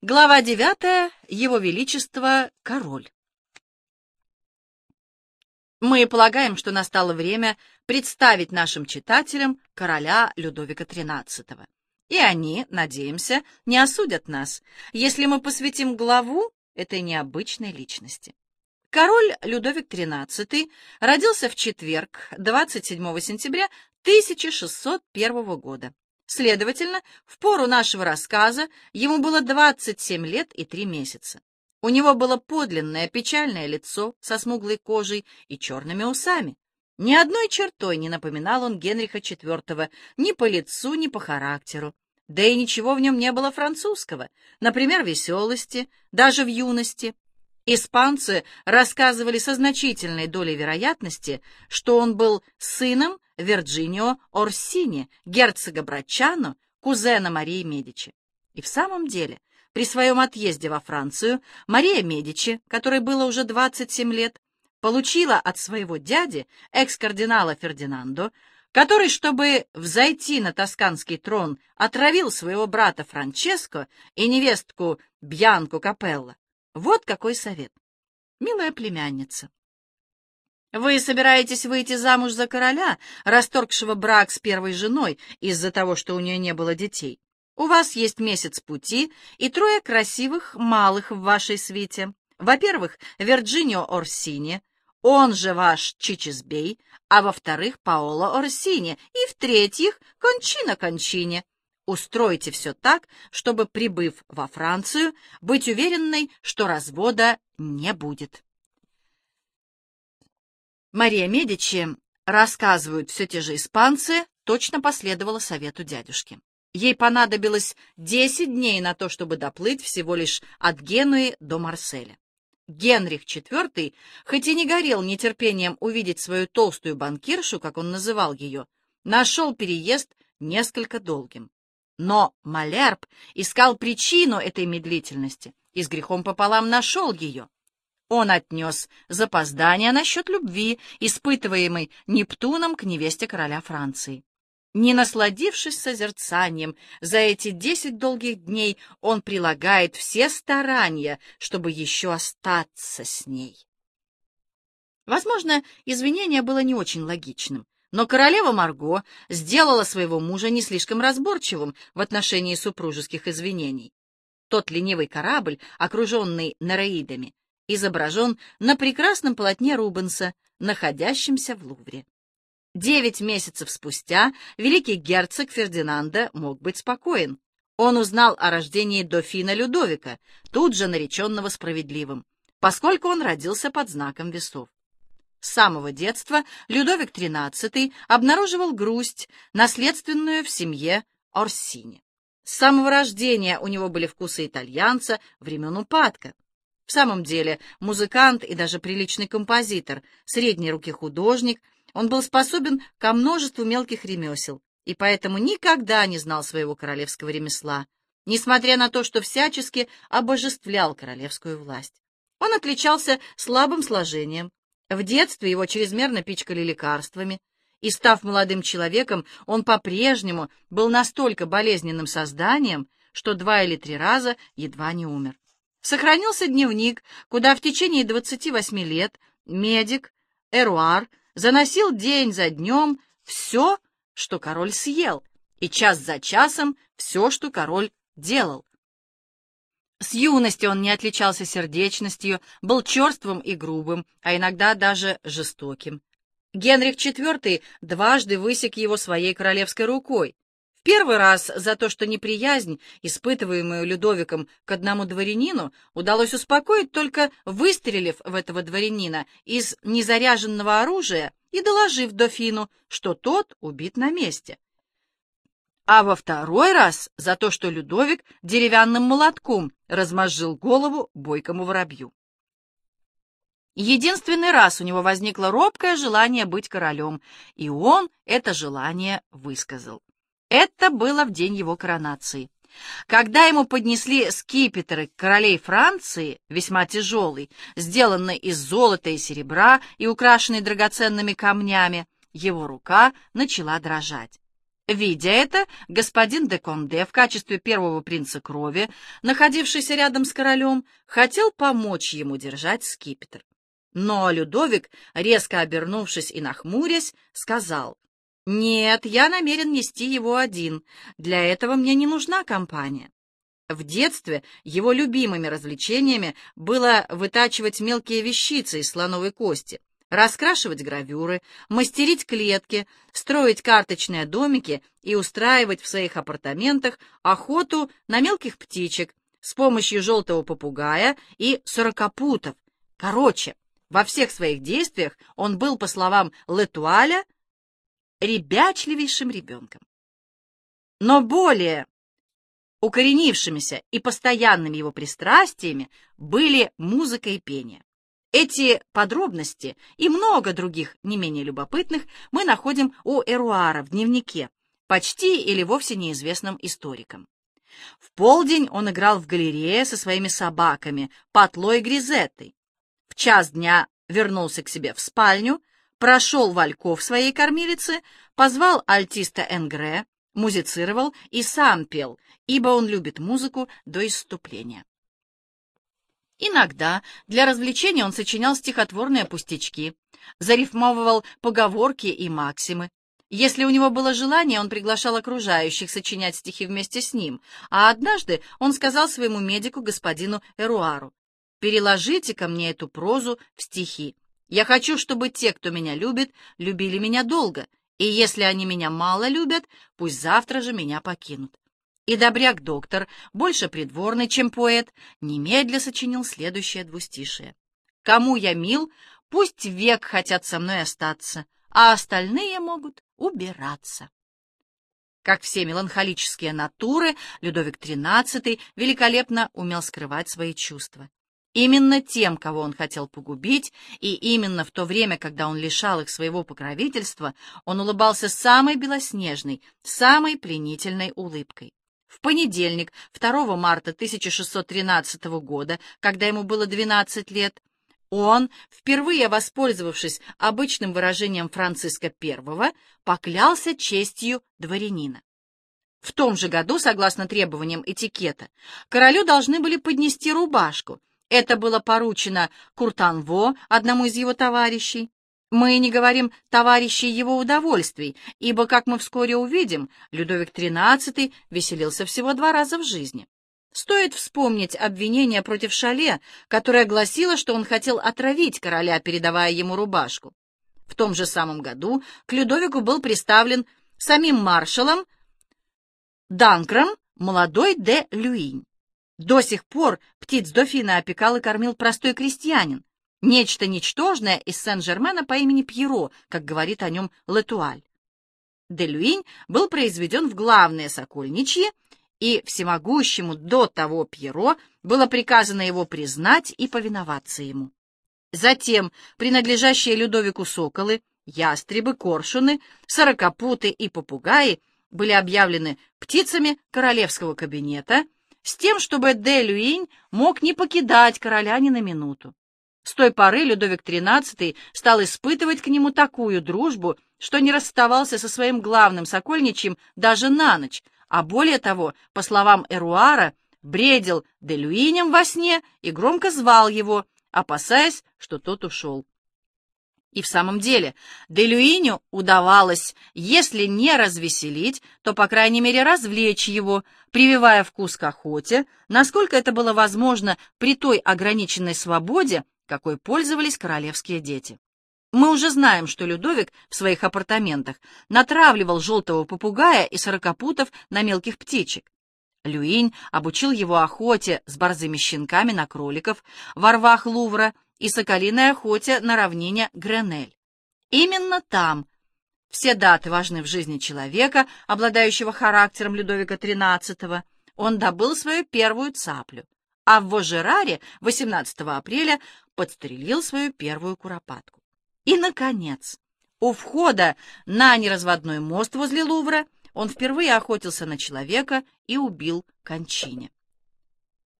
Глава девятая. Его Величество Король. Мы полагаем, что настало время представить нашим читателям короля Людовика XIII. И они, надеемся, не осудят нас, если мы посвятим главу этой необычной личности. Король Людовик XIII родился в четверг, 27 сентября 1601 года Следовательно, в пору нашего рассказа ему было 27 лет и 3 месяца. У него было подлинное печальное лицо со смуглой кожей и черными усами. Ни одной чертой не напоминал он Генриха IV ни по лицу, ни по характеру. Да и ничего в нем не было французского, например, веселости, даже в юности. Испанцы рассказывали со значительной долей вероятности, что он был сыном Вирджинио Орсини, герцога Брачано, кузена Марии Медичи. И в самом деле, при своем отъезде во Францию, Мария Медичи, которой было уже 27 лет, получила от своего дяди, экс-кардинала Фердинандо, который, чтобы взойти на тосканский трон, отравил своего брата Франческо и невестку Бьянку Капелла. Вот какой совет. Милая племянница, вы собираетесь выйти замуж за короля, расторгшего брак с первой женой из-за того, что у нее не было детей. У вас есть месяц пути и трое красивых малых в вашей свите. Во-первых, Вирджинио Орсини, он же ваш Чичизбей, а во-вторых, Паоло Орсини, и в-третьих, Кончина Кончине. Устройте все так, чтобы, прибыв во Францию, быть уверенной, что развода не будет. Мария Медичи, рассказывают все те же испанцы, точно последовала совету дядюшки. Ей понадобилось десять дней на то, чтобы доплыть всего лишь от Генуи до Марселя. Генрих IV, хоть и не горел нетерпением увидеть свою толстую банкиршу, как он называл ее, нашел переезд несколько долгим. Но Малерб искал причину этой медлительности и с грехом пополам нашел ее. Он отнес запоздание насчет любви, испытываемой Нептуном к невесте короля Франции. Не насладившись созерцанием, за эти десять долгих дней он прилагает все старания, чтобы еще остаться с ней. Возможно, извинение было не очень логичным, но королева Марго сделала своего мужа не слишком разборчивым в отношении супружеских извинений. Тот ленивый корабль, окруженный нереидами, изображен на прекрасном полотне Рубенса, находящемся в Лувре. Девять месяцев спустя великий герцог Фердинанда мог быть спокоен. Он узнал о рождении дофина Людовика, тут же нареченного справедливым, поскольку он родился под знаком весов. С самого детства Людовик XIII обнаруживал грусть, наследственную в семье Орсини. С самого рождения у него были вкусы итальянца времен упадка. В самом деле, музыкант и даже приличный композитор, средней руки художник, он был способен ко множеству мелких ремесел и поэтому никогда не знал своего королевского ремесла, несмотря на то, что всячески обожествлял королевскую власть. Он отличался слабым сложением. В детстве его чрезмерно пичкали лекарствами, и, став молодым человеком, он по-прежнему был настолько болезненным созданием, что два или три раза едва не умер. Сохранился дневник, куда в течение 28 лет медик Эруар заносил день за днем все, что король съел, и час за часом все, что король делал. С юности он не отличался сердечностью, был черствым и грубым, а иногда даже жестоким. Генрих IV дважды высек его своей королевской рукой, Первый раз за то, что неприязнь, испытываемую Людовиком к одному дворянину, удалось успокоить только выстрелив в этого дворянина из незаряженного оружия и доложив дофину, что тот убит на месте. А во второй раз за то, что Людовик деревянным молотком размозжил голову бойкому воробью. Единственный раз у него возникло робкое желание быть королем, и он это желание высказал. Это было в день его коронации. Когда ему поднесли скипетры королей Франции, весьма тяжелый, сделанный из золота и серебра и украшенный драгоценными камнями, его рука начала дрожать. Видя это, господин де Конде в качестве первого принца крови, находившийся рядом с королем, хотел помочь ему держать скипетр. Но Людовик, резко обернувшись и нахмурясь, сказал, «Нет, я намерен нести его один. Для этого мне не нужна компания». В детстве его любимыми развлечениями было вытачивать мелкие вещицы из слоновой кости, раскрашивать гравюры, мастерить клетки, строить карточные домики и устраивать в своих апартаментах охоту на мелких птичек с помощью желтого попугая и сорокопутов. Короче, во всех своих действиях он был, по словам Летуаля, ребячливейшим ребенком. Но более укоренившимися и постоянными его пристрастиями были музыка и пение. Эти подробности и много других не менее любопытных мы находим у Эруара в дневнике, почти или вовсе неизвестным историкам. В полдень он играл в галерее со своими собаками, Патло и Гризеттой. В час дня вернулся к себе в спальню, прошел вальков своей кормилицы, позвал альтиста Энгре, музицировал и сам пел, ибо он любит музыку до исступления. Иногда для развлечения он сочинял стихотворные пустячки, зарифмовывал поговорки и максимы. Если у него было желание, он приглашал окружающих сочинять стихи вместе с ним, а однажды он сказал своему медику, господину Эруару, «Переложите ко мне эту прозу в стихи. Я хочу, чтобы те, кто меня любит, любили меня долго, и если они меня мало любят, пусть завтра же меня покинут». И добряк-доктор, больше придворный, чем поэт, немедля сочинил следующее двустишее. «Кому я мил, пусть век хотят со мной остаться, а остальные могут убираться». Как все меланхолические натуры, Людовик XIII великолепно умел скрывать свои чувства. Именно тем, кого он хотел погубить, и именно в то время, когда он лишал их своего покровительства, он улыбался самой белоснежной, самой пленительной улыбкой. В понедельник, 2 марта 1613 года, когда ему было 12 лет, он, впервые воспользовавшись обычным выражением Франциска I, поклялся честью дворянина. В том же году, согласно требованиям этикета, королю должны были поднести рубашку. Это было поручено Куртанво, одному из его товарищей. Мы не говорим «товарищи его удовольствий», ибо, как мы вскоре увидим, Людовик XIII веселился всего два раза в жизни. Стоит вспомнить обвинение против Шале, которое гласило, что он хотел отравить короля, передавая ему рубашку. В том же самом году к Людовику был представлен самим маршалом Данкром молодой де Люинь. До сих пор птиц дофина опекал и кормил простой крестьянин, Нечто ничтожное из Сен-Жермена по имени Пьеро, как говорит о нем Летуаль. Делюинь был произведен в главные сокольничьи, и всемогущему до того Пьеро было приказано его признать и повиноваться ему. Затем принадлежащие Людовику соколы, ястребы, коршуны, сорокопуты и попугаи были объявлены птицами королевского кабинета с тем, чтобы де мог не покидать короля ни на минуту. С той поры Людовик XIII стал испытывать к нему такую дружбу, что не расставался со своим главным сокольничьим даже на ночь, а более того, по словам Эруара, бредил Делюинем во сне и громко звал его, опасаясь, что тот ушел. И в самом деле, Делюиню удавалось, если не развеселить, то, по крайней мере, развлечь его, прививая вкус к охоте, насколько это было возможно при той ограниченной свободе, какой пользовались королевские дети. Мы уже знаем, что Людовик в своих апартаментах натравливал желтого попугая и сорокопутов на мелких птичек. Люинь обучил его охоте с борзыми щенками на кроликов во рвах Лувра и соколиной охоте на равнине Гренель. Именно там все даты важны в жизни человека, обладающего характером Людовика XIII, он добыл свою первую цаплю, а в Вожераре 18 апреля подстрелил свою первую куропатку. И, наконец, у входа на неразводной мост возле Лувра он впервые охотился на человека и убил кончине.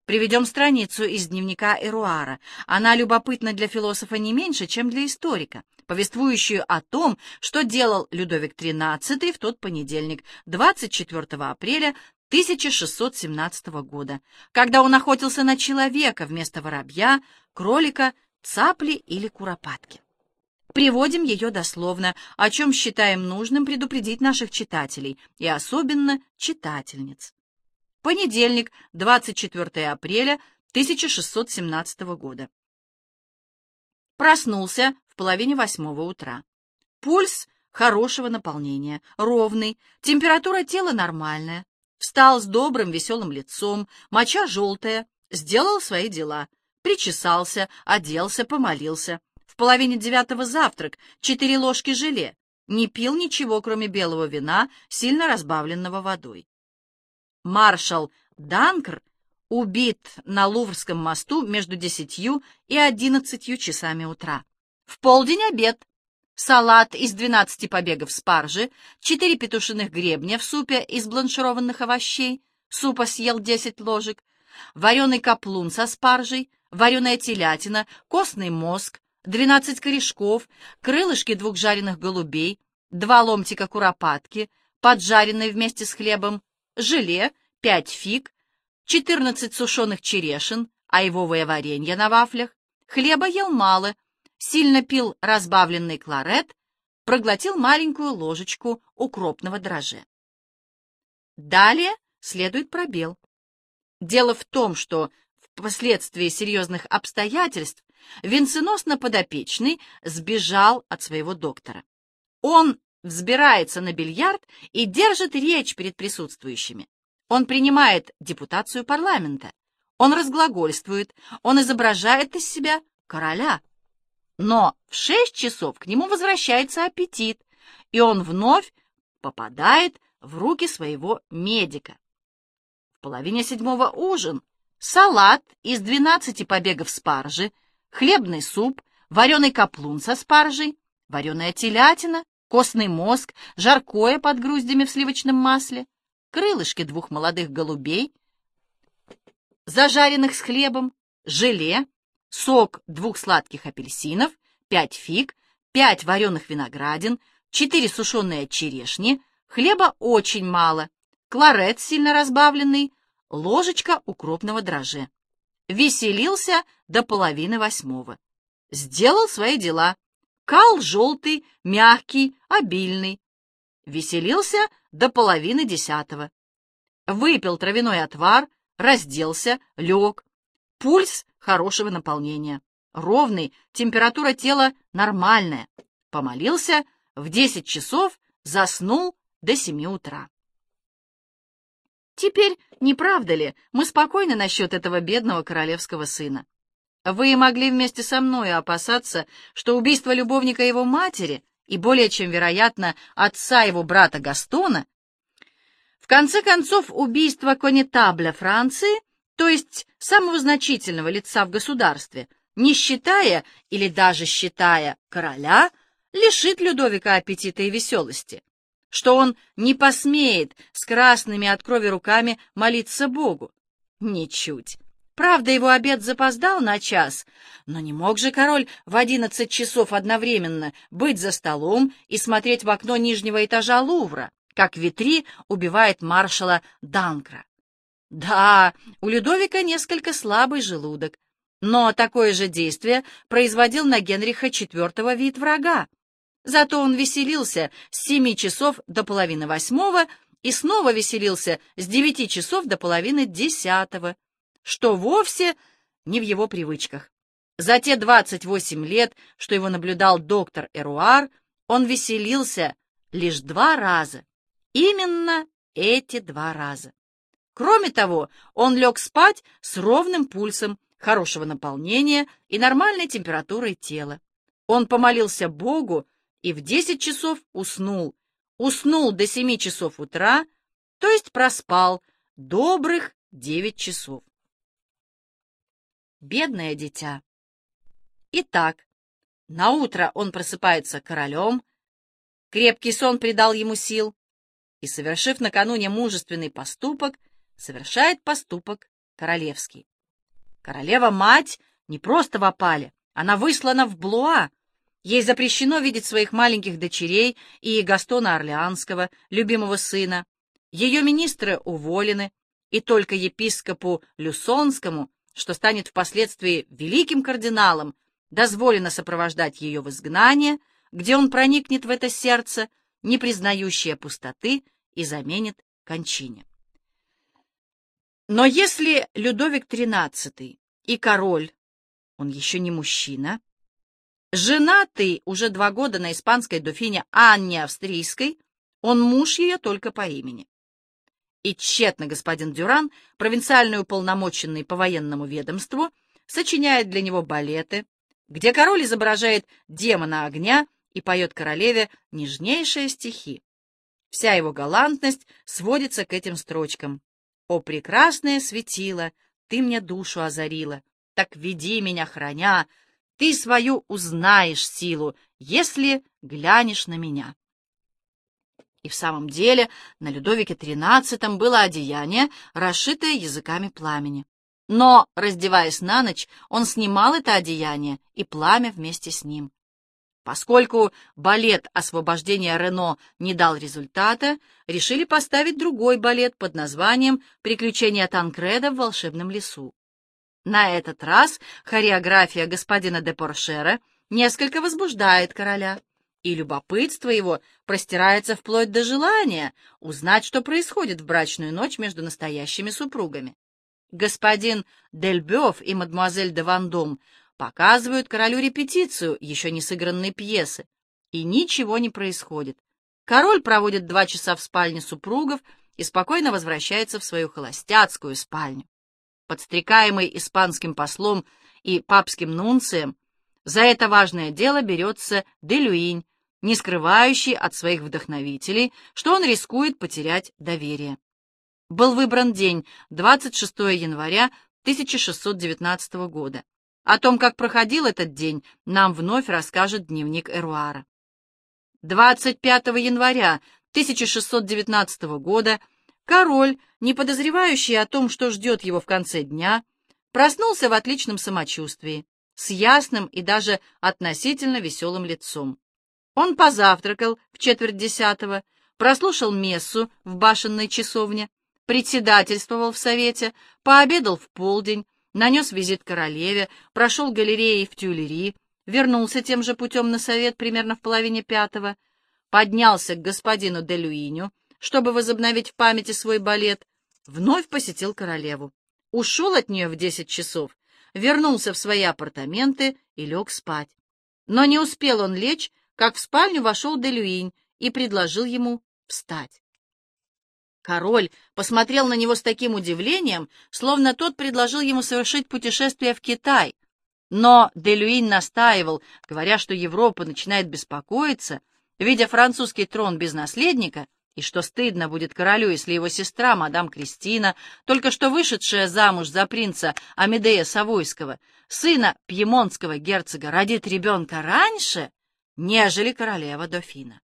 Приведем страницу из дневника Эруара. Она любопытна для философа не меньше, чем для историка, повествующую о том, что делал Людовик XIII в тот понедельник, 24 апреля 1617 года, когда он охотился на человека вместо воробья, кролика, цапли или куропатки. Приводим ее дословно, о чем считаем нужным предупредить наших читателей, и особенно читательниц. Понедельник, 24 апреля 1617 года. Проснулся в половине восьмого утра. Пульс хорошего наполнения, ровный, температура тела нормальная. Встал с добрым веселым лицом, моча желтая, сделал свои дела, причесался, оделся, помолился. В половине девятого завтрак, четыре ложки желе. Не пил ничего, кроме белого вина, сильно разбавленного водой. Маршал Данкр убит на Луврском мосту между десятью и одиннадцатью часами утра. В полдень обед. Салат из двенадцати побегов спаржи, четыре петушиных гребня в супе из бланшированных овощей, супа съел десять ложек, вареный каплун со спаржей, вареная телятина, костный мозг, двенадцать корешков, крылышки двух жареных голубей, два ломтика куропатки, поджаренные вместе с хлебом, желе, пять фиг, четырнадцать сушеных черешин, айвовое варенье на вафлях. Хлеба ел мало, сильно пил разбавленный кларет, проглотил маленькую ложечку укропного дрожжа. Далее следует пробел. Дело в том, что впоследствии серьезных обстоятельств венценосно подопечный сбежал от своего доктора. Он взбирается на бильярд и держит речь перед присутствующими. Он принимает депутацию парламента. Он разглагольствует, он изображает из себя короля. Но в шесть часов к нему возвращается аппетит, и он вновь попадает в руки своего медика. В половине седьмого ужин, салат из двенадцати побегов спаржи, хлебный суп, вареный каплун со спаржей, вареная телятина, костный мозг, жаркое под груздями в сливочном масле, крылышки двух молодых голубей, зажаренных с хлебом, желе, сок двух сладких апельсинов, пять фиг, пять вареных виноградин, четыре сушеные черешни, хлеба очень мало, кларет сильно разбавленный, ложечка укропного дрожжа. Веселился до половины восьмого. Сделал свои дела. Кал желтый, мягкий, обильный. Веселился до половины десятого. Выпил травяной отвар, разделся, лег. Пульс хорошего наполнения. Ровный, температура тела нормальная. Помолился, в десять часов заснул до семи утра. Теперь, не правда ли, мы спокойны насчет этого бедного королевского сына? Вы могли вместе со мной опасаться, что убийство любовника его матери и более чем вероятно отца его брата Гастона, в конце концов убийство конетабля Франции, то есть самого значительного лица в государстве, не считая или даже считая короля, лишит Людовика аппетита и веселости, что он не посмеет с красными от крови руками молиться Богу. Ничуть. Правда, его обед запоздал на час, но не мог же король в одиннадцать часов одновременно быть за столом и смотреть в окно нижнего этажа Лувра, как Витри убивает маршала Данкра. Да, у Людовика несколько слабый желудок, но такое же действие производил на Генриха IV вид врага. Зато он веселился с семи часов до половины восьмого и снова веселился с девяти часов до половины десятого что вовсе не в его привычках. За те 28 лет, что его наблюдал доктор Эруар, он веселился лишь два раза. Именно эти два раза. Кроме того, он лег спать с ровным пульсом, хорошего наполнения и нормальной температурой тела. Он помолился Богу и в 10 часов уснул. Уснул до 7 часов утра, то есть проспал добрых 9 часов. Бедное дитя. Итак, на утро он просыпается королем, крепкий сон придал ему сил, и, совершив накануне мужественный поступок, совершает поступок королевский. Королева-мать не просто в опале, она выслана в Блуа. Ей запрещено видеть своих маленьких дочерей и Гастона Орлеанского, любимого сына. Ее министры уволены, и только епископу Люсонскому, что станет впоследствии великим кардиналом, дозволено сопровождать ее в изгнание, где он проникнет в это сердце, не признающее пустоты, и заменит кончине. Но если Людовик XIII и король, он еще не мужчина, женатый уже два года на испанской дофине Анне Австрийской, он муж ее только по имени. И тщетно господин Дюран, провинциальный уполномоченный по военному ведомству, сочиняет для него балеты, где король изображает демона огня и поет королеве нежнейшие стихи. Вся его галантность сводится к этим строчкам. «О, прекрасное светило, ты мне душу озарила, так веди меня, храня, ты свою узнаешь силу, если глянешь на меня». И в самом деле на Людовике XIII было одеяние, расшитое языками пламени. Но, раздеваясь на ночь, он снимал это одеяние и пламя вместе с ним. Поскольку балет «Освобождение Рено» не дал результата, решили поставить другой балет под названием «Приключения Танкреда в волшебном лесу». На этот раз хореография господина де Поршера несколько возбуждает короля, и любопытство его простирается вплоть до желания узнать, что происходит в брачную ночь между настоящими супругами. Господин Дельбёв и мадемуазель де Вандом Показывают королю репетицию еще не сыгранной пьесы, и ничего не происходит. Король проводит два часа в спальне супругов и спокойно возвращается в свою холостяцкую спальню. Подстрекаемый испанским послом и папским нунцием, за это важное дело берется Делюинь, не скрывающий от своих вдохновителей, что он рискует потерять доверие. Был выбран день 26 января 1619 года. О том, как проходил этот день, нам вновь расскажет дневник Эруара. 25 января 1619 года король, не подозревающий о том, что ждет его в конце дня, проснулся в отличном самочувствии, с ясным и даже относительно веселым лицом. Он позавтракал в четверть десятого, прослушал мессу в башенной часовне, председательствовал в совете, пообедал в полдень, нанес визит королеве, прошел галереей в Тюлери, вернулся тем же путем на совет примерно в половине пятого, поднялся к господину де Люиню, чтобы возобновить в памяти свой балет, вновь посетил королеву, ушел от нее в десять часов, вернулся в свои апартаменты и лег спать. Но не успел он лечь, как в спальню вошел де Люинь и предложил ему встать. Король посмотрел на него с таким удивлением, словно тот предложил ему совершить путешествие в Китай. Но Делюин настаивал, говоря, что Европа начинает беспокоиться, видя французский трон без наследника, и что стыдно будет королю, если его сестра, мадам Кристина, только что вышедшая замуж за принца Амедея Савойского, сына пьемонтского герцога, родит ребенка раньше, нежели королева Дофина.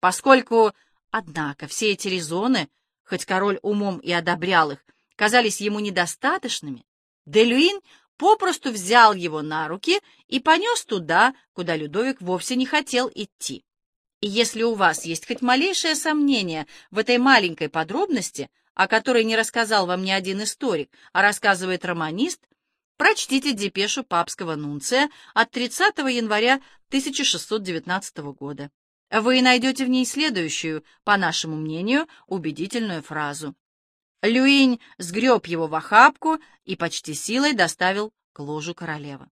Поскольку, однако, все эти резоны — хоть король умом и одобрял их, казались ему недостаточными, Делюин попросту взял его на руки и понес туда, куда Людовик вовсе не хотел идти. И если у вас есть хоть малейшее сомнение в этой маленькой подробности, о которой не рассказал вам ни один историк, а рассказывает романист, прочтите депешу папского нунция от 30 января 1619 года. Вы найдете в ней следующую, по нашему мнению, убедительную фразу. Люинь сгреб его в охапку и почти силой доставил к ложу королевы.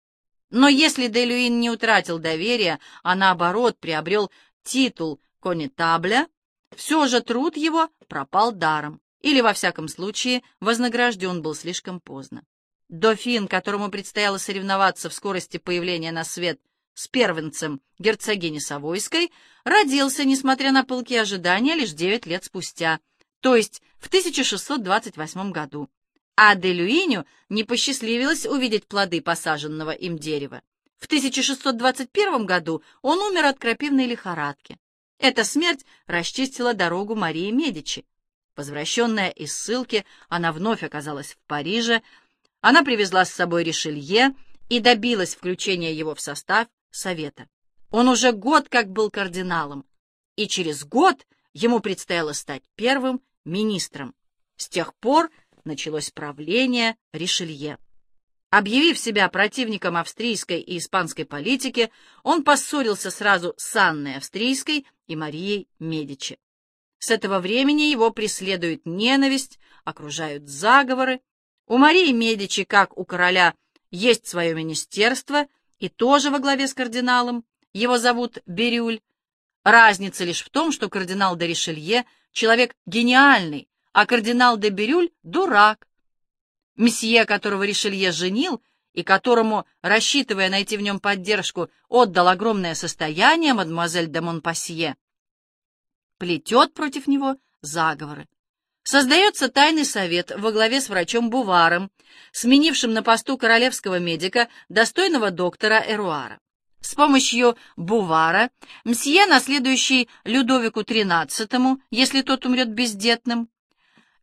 Но если де Люин не утратил доверия, а наоборот приобрел титул конетабля, все же труд его пропал даром, или, во всяком случае, вознагражден был слишком поздно. Дофин, которому предстояло соревноваться в скорости появления на свет с первенцем герцогини Савойской, родился, несмотря на пылкие ожидания, лишь девять лет спустя, то есть в 1628 году. А де Люиню не посчастливилось увидеть плоды посаженного им дерева. В 1621 году он умер от крапивной лихорадки. Эта смерть расчистила дорогу Марии Медичи. Возвращенная из ссылки, она вновь оказалась в Париже, она привезла с собой Ришелье и добилась включения его в состав Совета. Он уже год как был кардиналом, и через год ему предстояло стать первым министром. С тех пор началось правление Ришелье. Объявив себя противником австрийской и испанской политики, он поссорился сразу с Анной Австрийской и Марией Медичи. С этого времени его преследует ненависть, окружают заговоры. У Марии Медичи, как у короля, есть свое министерство, и тоже во главе с кардиналом. Его зовут Бирюль. Разница лишь в том, что кардинал де Ришелье — человек гениальный, а кардинал де Бирюль — дурак. Месье, которого Ришелье женил, и которому, рассчитывая найти в нем поддержку, отдал огромное состояние мадемуазель де Монпассье, плетет против него заговоры. Создается тайный совет во главе с врачом Буваром, сменившим на посту королевского медика достойного доктора Эруара. С помощью Бувара мсье, наследующий Людовику XIII, если тот умрет бездетным,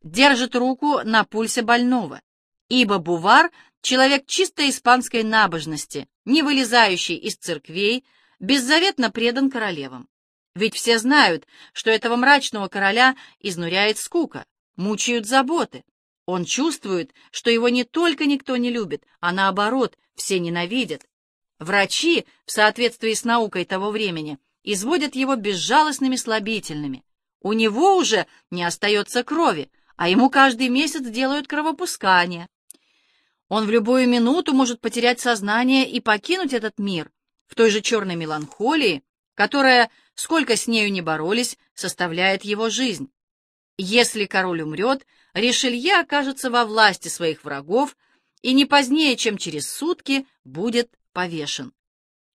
держит руку на пульсе больного, ибо Бувар — человек чистой испанской набожности, не вылезающий из церквей, беззаветно предан королевам. Ведь все знают, что этого мрачного короля изнуряет скука, мучают заботы. Он чувствует, что его не только никто не любит, а наоборот, все ненавидят, Врачи, в соответствии с наукой того времени, изводят его безжалостными слабительными. У него уже не остается крови, а ему каждый месяц делают кровопускание. Он в любую минуту может потерять сознание и покинуть этот мир в той же черной меланхолии, которая, сколько с нею не боролись, составляет его жизнь. Если король умрет, Ришелье окажется во власти своих врагов и не позднее, чем через сутки, будет повешен.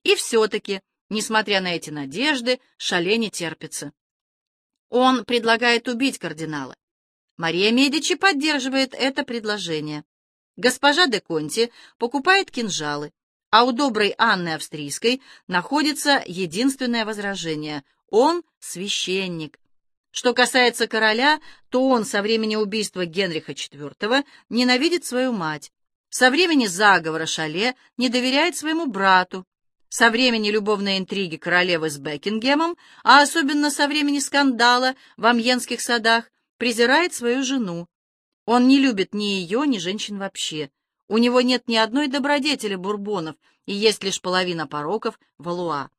И все-таки, несмотря на эти надежды, Шале не терпится. Он предлагает убить кардинала. Мария Медичи поддерживает это предложение. Госпожа де Конти покупает кинжалы, а у доброй Анны Австрийской находится единственное возражение — он священник. Что касается короля, то он со времени убийства Генриха IV ненавидит свою мать, со времени заговора Шале не доверяет своему брату. Со времени любовной интриги королевы с Бекингемом, а особенно со времени скандала в Амьенских садах, презирает свою жену. Он не любит ни ее, ни женщин вообще. У него нет ни одной добродетели бурбонов, и есть лишь половина пороков Валуа.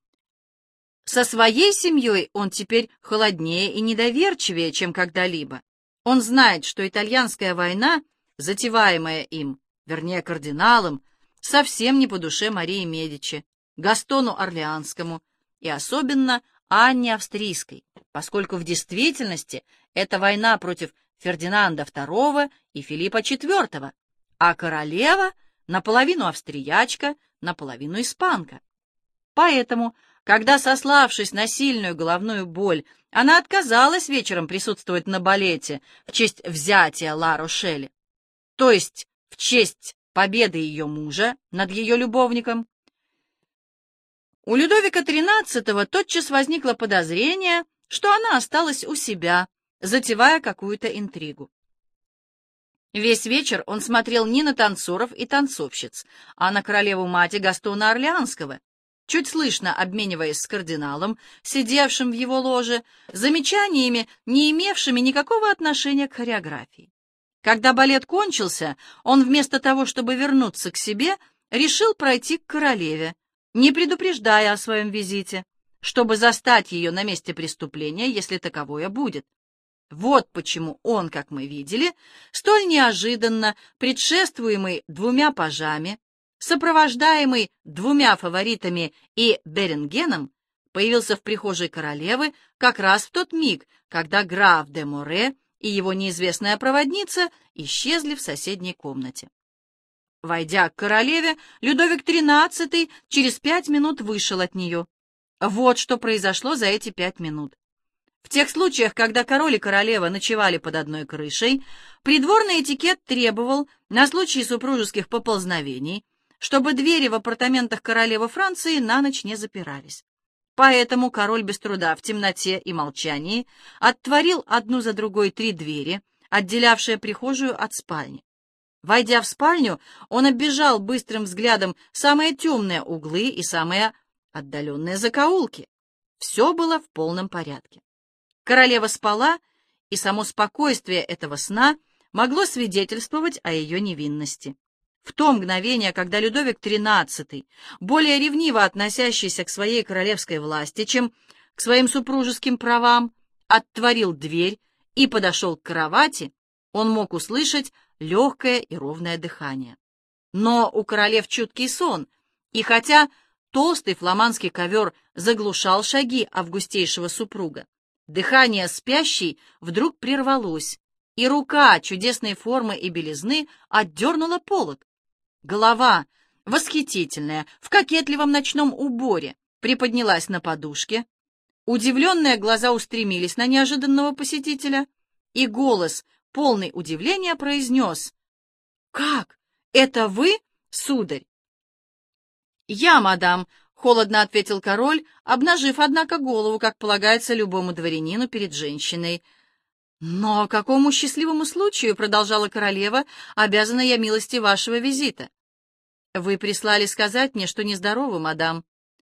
Со своей семьей он теперь холоднее и недоверчивее, чем когда-либо. Он знает, что итальянская война, затеваемая им, вернее кардиналом, совсем не по душе Марии Медичи, Гастону Орлеанскому и особенно Анне Австрийской, поскольку в действительности это война против Фердинанда II и Филиппа IV, а королева наполовину австриячка, наполовину испанка. Поэтому, когда, сославшись на сильную головную боль, она отказалась вечером присутствовать на балете в честь взятия Ла-Рошеля, то есть в честь победы ее мужа над ее любовником. У Людовика XIII тотчас возникло подозрение, что она осталась у себя, затевая какую-то интригу. Весь вечер он смотрел не на танцоров и танцовщиц, а на королеву-мать Гастона Орлеанского, чуть слышно обмениваясь с кардиналом, сидевшим в его ложе, замечаниями, не имевшими никакого отношения к хореографии. Когда балет кончился, он вместо того, чтобы вернуться к себе, решил пройти к королеве, не предупреждая о своем визите, чтобы застать ее на месте преступления, если таковое будет. Вот почему он, как мы видели, столь неожиданно, предшествуемый двумя пажами, сопровождаемый двумя фаворитами и Беренгеном, появился в прихожей королевы как раз в тот миг, когда граф де Море и его неизвестная проводница исчезли в соседней комнате. Войдя к королеве, Людовик XIII через пять минут вышел от нее. Вот что произошло за эти пять минут. В тех случаях, когда король и королева ночевали под одной крышей, придворный этикет требовал, на случай супружеских поползновений, чтобы двери в апартаментах королевы Франции на ночь не запирались. Поэтому король без труда в темноте и молчании оттворил одну за другой три двери, отделявшие прихожую от спальни. Войдя в спальню, он оббежал быстрым взглядом самые темные углы и самые отдаленные закоулки. Все было в полном порядке. Королева спала, и само спокойствие этого сна могло свидетельствовать о ее невинности. В то мгновение, когда Людовик XIII, более ревниво относящийся к своей королевской власти, чем к своим супружеским правам, оттворил дверь и подошел к кровати, он мог услышать легкое и ровное дыхание. Но у королев чуткий сон, и хотя толстый фламандский ковер заглушал шаги августейшего супруга, дыхание спящей вдруг прервалось, и рука чудесной формы и белизны отдернула полог. Голова, восхитительная, в кокетливом ночном уборе, приподнялась на подушке. Удивленные глаза устремились на неожиданного посетителя, и голос, полный удивления, произнес. «Как? Это вы, сударь?» «Я, мадам», — холодно ответил король, обнажив, однако, голову, как полагается любому дворянину перед женщиной. «Но какому счастливому случаю, — продолжала королева, — обязана я милости вашего визита?» «Вы прислали сказать мне, что нездоровы, мадам.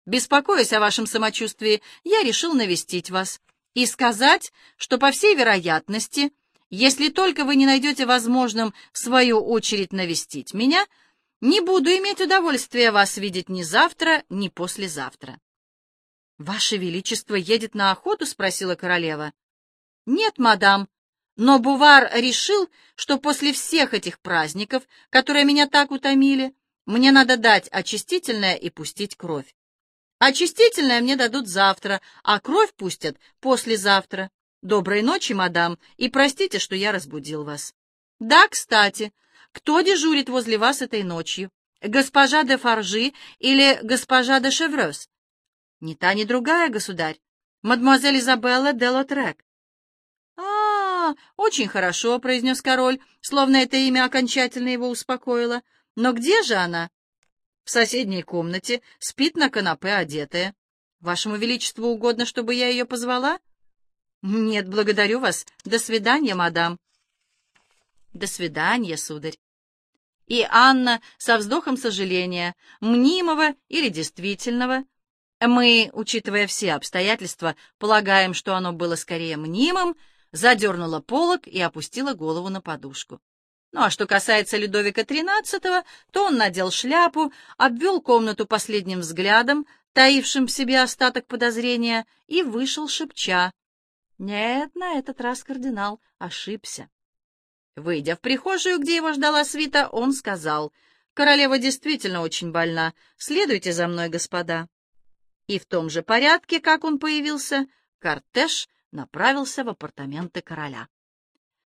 Беспокоясь о вашем самочувствии, я решил навестить вас и сказать, что, по всей вероятности, — если только вы не найдете возможным в свою очередь навестить меня, не буду иметь удовольствия вас видеть ни завтра, ни послезавтра. — Ваше Величество едет на охоту? — спросила королева. — Нет, мадам, но Бувар решил, что после всех этих праздников, которые меня так утомили, мне надо дать очистительное и пустить кровь. Очистительное мне дадут завтра, а кровь пустят послезавтра. Доброй ночи, мадам, и простите, что я разбудил вас. Да, кстати, кто дежурит возле вас этой ночью? Госпожа де Фаржи или госпожа де Шеврёс? Ни та, ни другая, государь. Мадемуазель Изабелла де Лотрек. А, очень хорошо, произнес король, словно это имя окончательно его успокоило. Но где же она? В соседней комнате, спит на канапе одетая. Вашему величеству угодно, чтобы я ее позвала? — «Нет, благодарю вас. До свидания, мадам». «До свидания, сударь». И Анна со вздохом сожаления, мнимого или действительного, мы, учитывая все обстоятельства, полагаем, что оно было скорее мнимым, задернула полок и опустила голову на подушку. Ну а что касается Людовика XIII, то он надел шляпу, обвел комнату последним взглядом, таившим в себе остаток подозрения, и вышел, шепча. Нет, на этот раз кардинал ошибся. Выйдя в прихожую, где его ждала свита, он сказал, «Королева действительно очень больна. Следуйте за мной, господа». И в том же порядке, как он появился, кортеж направился в апартаменты короля.